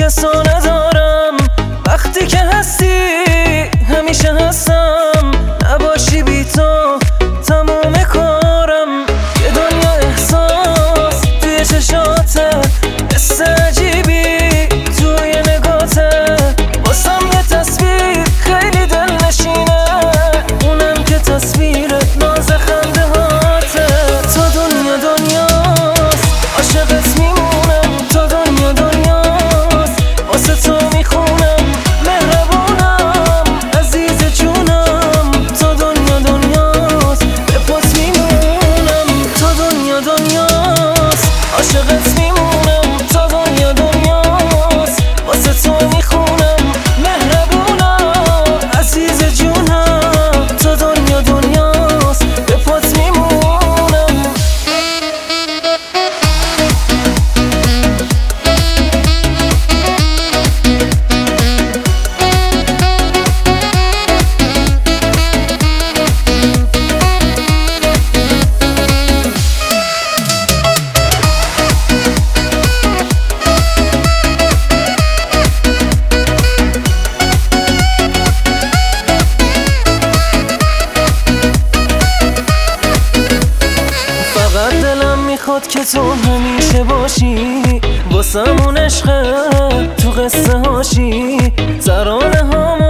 just on می‌خواد که تو همیشه باشی واسمون عشق تو قصه هاشی. ترانه هامو